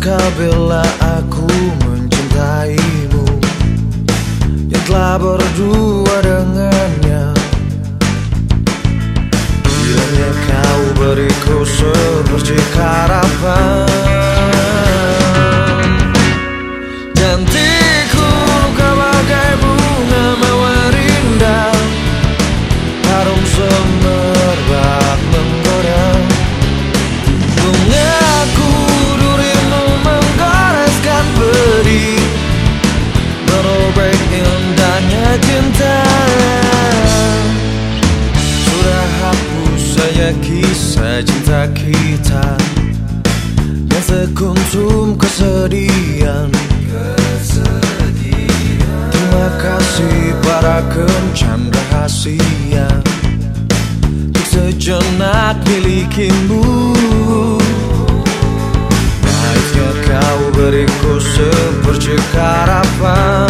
Dosakah bila aku mencintaimu? Yang telah berdua dengannya. Bilangnya kau beriku seperti harapan kisah cinta kita Yang sekuntum kesedihan. Terima kasih para kencan rahasia Untuk sejenak milikimu. Baiknya kau beriku seperti harapan